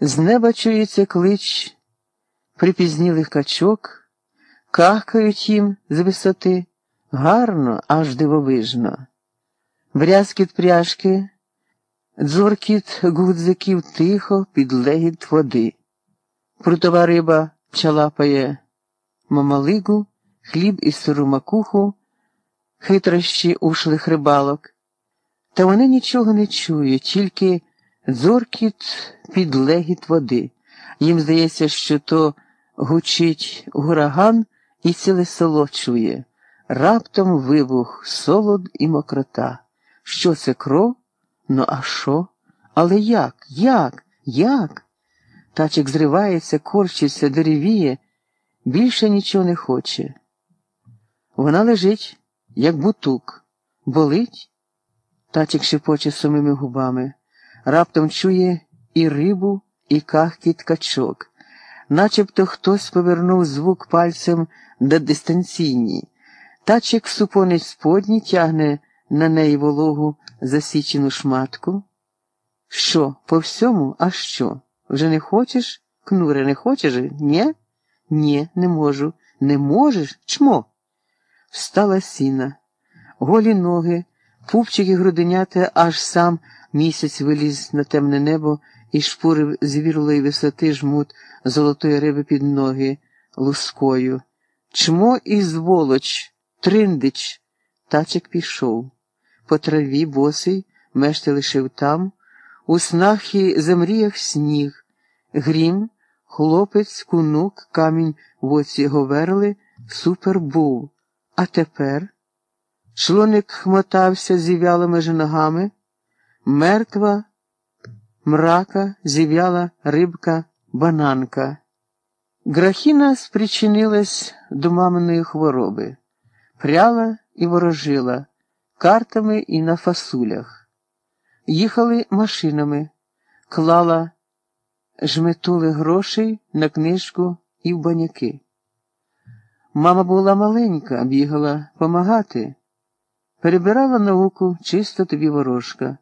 З неба чується клич припізнілих качок, кахкають їм з висоти, гарно, аж дивовижно. Брязкіт пряжки, дзуркіт гудзиків тихо під легіт води. Прутова риба чалапає мамалигу, хліб і сиру макуху, хитрощі ушлих рибалок. Та вони нічого не чують, тільки дзоркіт під легіт води. Їм здається, що то гучить ураган і ціле село чує. Раптом вибух, солод і мокрота. Що це кров? Ну, а що? Але як? Як? Як? Тачик зривається, корчиться, деревіє, більше нічого не хоче. Вона лежить, як бутук, болить. Тачик шепоче сумими губами, раптом чує і рибу, і кахкіт качок, начебто хтось повернув звук пальцем до дистанційні. Тачик супонить сподні, тягне на неї вологу засічену шматку. Що, по всьому, а що? Вже не хочеш? Кнуре, не хочеш? Нє? Ні, не можу. Не можеш? Чмо? Встала сіна, голі ноги, пупчики груденята, аж сам місяць виліз на темне небо і шпурив з висоти жмут золотої риби під ноги лускою. Чмо і зволоч, триндич. Тачик пішов. По траві босий, мешти лишив там, у снах і замріях сніг, грім, хлопець, кунук, камінь в оці говерли, супер був. А тепер члоник хмотався зів'ялими ж ногами, мертва, мрака, зів'яла рибка, бананка. Грахіна спричинилась до маминої хвороби, пряла і ворожила картами і на фасулях. Їхали машинами, клала жметули грошей на книжку і в баняки. Мама була маленька, бігала помагати, перебирала науку чисто тобі ворожка.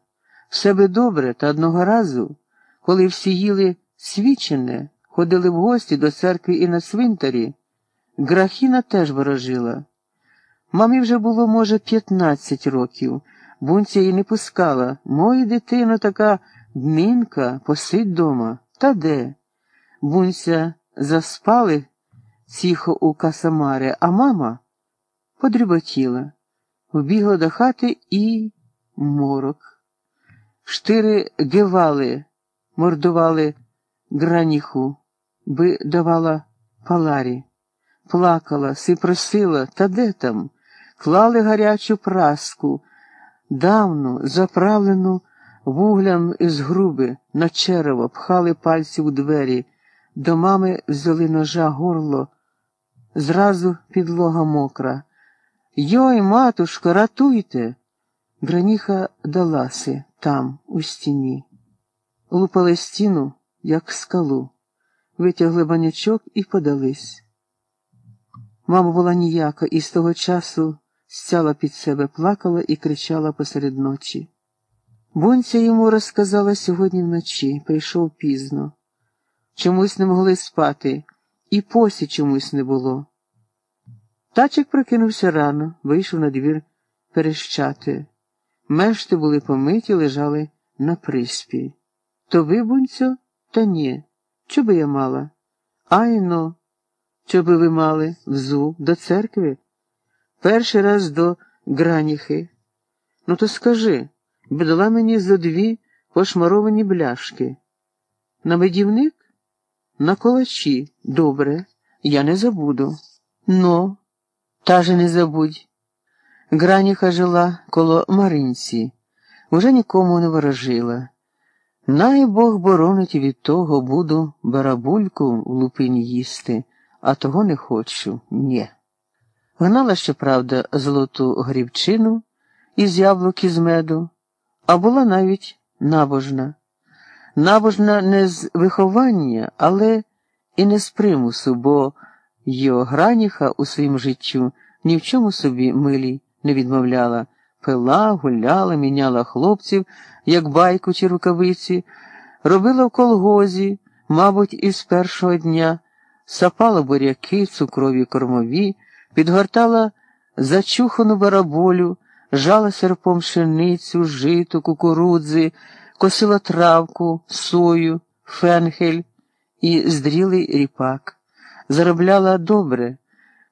Все би добре, та одного разу, коли всі їли свічене, ходили в гості до церкви і на цвинтарі, Грахіна теж ворожила. Мамі вже було, може, 15 років. Бунця її не пускала. Моя дитина така дмінка, посидь дома. Та де? Бунця заспали тихо у касамари, а мама подріботіла, вбігла до хати і морок. Штири гевали, мордували граніху, би давала паларі, плакала, си просила, та де там? Клали гарячу праску, давну, заправлену вуглям із груби на черево, пхали пальці у двері, до мами взяли ножа горло, зразу підлога мокра. Йой, матушко, ратуйте. Граніха даласи там, у стіні. Лупали стіну, як скалу, витягли банячок і подались. Мама була ніяка і з того часу стяла під себе, плакала і кричала посеред ночі. Бунця йому розказала сьогодні вночі, прийшов пізно. Чомусь не могли спати, і посі чомусь не було. Тачик прокинувся рано, вийшов на двір перещати. Мешти були помиті, лежали на приспі. То ви, бунцю, та ні. Що би я мала? Айно, що би ви мали взу до церкви? Перший раз до граніхи. Ну, то скажи, би дала мені за дві пошмаровані бляшки. На медівник? На колачі. Добре, я не забуду. Но, та же не забудь. Граніха жила коло Маринці, уже нікому не ворожила. Най Бог боронить від того буду барабульку в лупині їсти, а того не хочу, ні. Гнала, щоправда, золоту грівчину із яблук із меду, а була навіть набожна. Набожна не з виховання, але і не з примусу, бо його граніха у своїм життю ні в чому собі милій не відмовляла, пила, гуляла, міняла хлопців, як байку чи рукавиці, робила в колгозі. мабуть, із першого дня сапала буряки, цукрові кормові, підгортала зачухану бараболю, жала серпом пшеницю, житу, кукурудзи, косила травку, сою, фенхель і здрілий ріпак. Заробляла добре.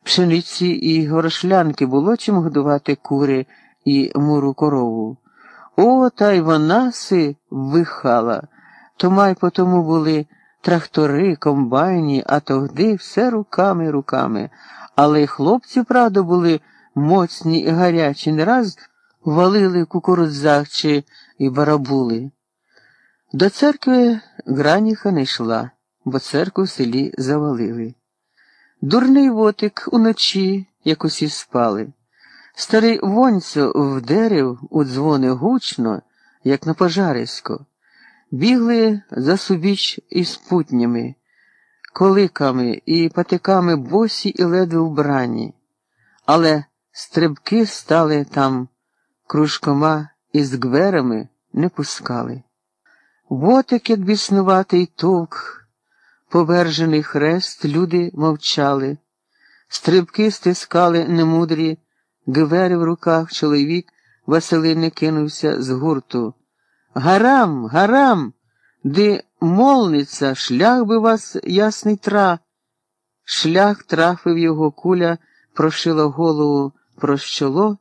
Пшениці і горох, лянки було чим годувати кури і муру корову. О, та й вона си вихала. То май по тому були трактори, комбайні, а тогди все руками руками. Але й хлопці, правда, були моцні і гарячі, не раз валили кукурудзах чи і барабули. До церкви Граніха не йшла, бо церкву в селі завалили. Дурний вотик уночі, як усі спали. Старий вонцю вдерев у дзвони гучно, як на пожарисько. Бігли за субіч із путнями, коликами і патиками босі і ледве вбрані, але стрибки стали там кружкома і з гверами не пускали. Вотик, як біснуватий товк, повержений хрест, люди мовчали, стрибки стискали немудрі, гвери в руках чоловік Василини кинувся з гурту. Гарам, гарам, де молниця, шлях би вас, ясний тра. Шлях трафив його куля, прошила голову про щоло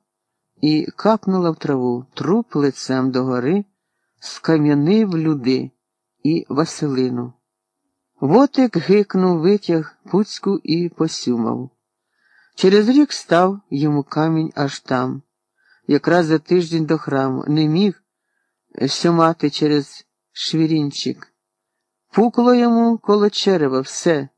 і капнула в траву труп лицем догори, скам'янив люди і Василину. Вотик гикнув, витяг пуцьку і посюмав. Через рік став йому камінь аж там, якраз за тиждень до храму, не міг сьомати через швірінчик. Пукло йому коло черева все.